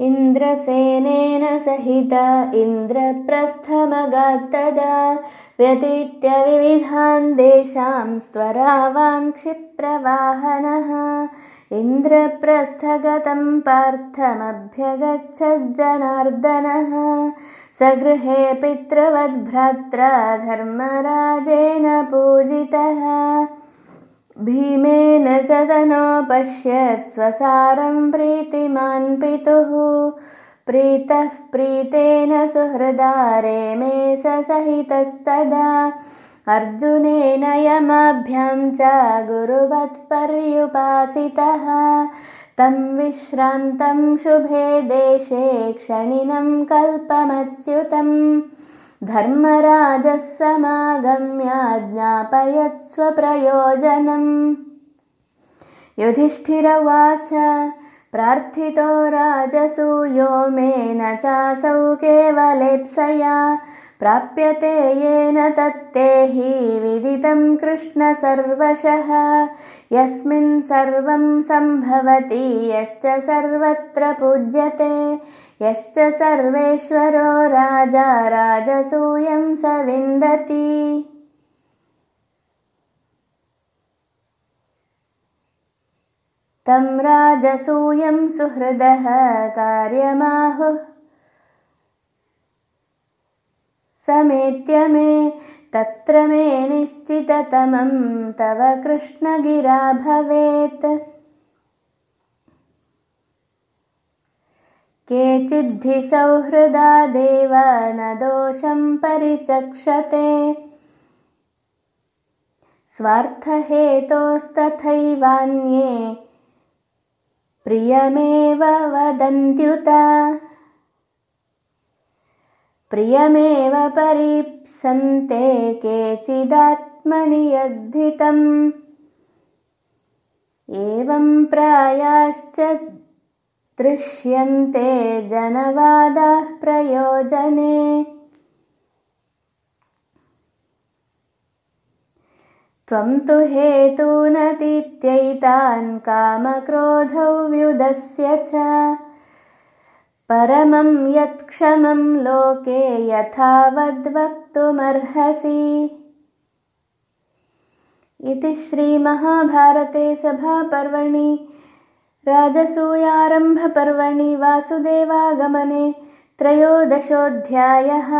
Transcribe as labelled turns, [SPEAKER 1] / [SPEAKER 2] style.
[SPEAKER 1] इन्द्रसेनेन सहित इन्द्रप्रस्थमगात्तदा व्यतीत्य विविधान् देशां स्वरावान् क्षिप्रवाहनः। इन्द्रप्रस्थगतं पार्थमभ्यगच्छज्जनार्दनः। सगृहे पितृवद्भ्रात्रा धर्मराजेन पूजितः भीमेन च तनोपश्यत् स्वसारं प्रीतिमान् पितुः। प्रीतः प्रीतेन सुहृदारे मे स सहितस्तदा अर्जुनेन यमाभ्यां च गुरुवत्पर्युपासितः। तं विश्रान्तं शुभे देशे क्षणिनं कल्पमच्युतम् धर्मराजः समागम्य ज्ञापयत् स्वप्रयोजनम् युधिष्ठिरवाच प्रार्थितो राजसूयो मे न चासौ केवलेप्सया। प्राप्यते येन तत्ते हि विदितं कृष्ण सर्वशः। यस्मिन् सर्वं सम्भवति यश्च सर्वत्र पूज्यते यश्च सर्वेश्वरो राजा राजसूयं स विन्दति तं राजसूयं सुहृदः कार्यमाहुः। समेत्य मे तत्र मे निश्चिततमं तव कृष्णगिरा भवेत् केचिद्धि सौहृदा देव न दोषं परिचक्षते। स्वार्थहेतोस्तथैवान्ये प्रियमेव वदन्त्युत। प्रियमेव परीप्सन्ते केचिदात्मनि यद्धितम्। एवं प्रायाश्च दृश्यन्ते जनवादाः प्रयोजने। त्वं तु हेतूनतीत्यैतान् कामक्रोधौ व्युदस्य च। परमं यत्क्षमं लोके यथावद्वक्तुमर्हसि। इति श्रीमहाभारते सभापर्वणि राजसूयारम्भपर्वणि वासुदेवागमने त्रयोदशोऽध्यायः